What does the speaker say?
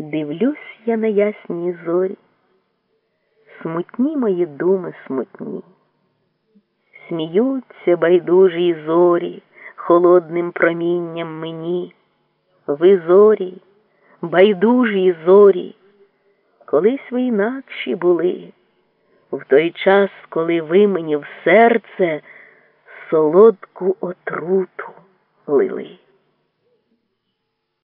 Дивлюсь я на ясні зорі, смутні мої думи смутні, сміються байдужі зорі холодним промінням мені. Ви зорі, байдужі зорі, колись ви інакші були, в той час, коли ви мені в серце солодку отруту лили.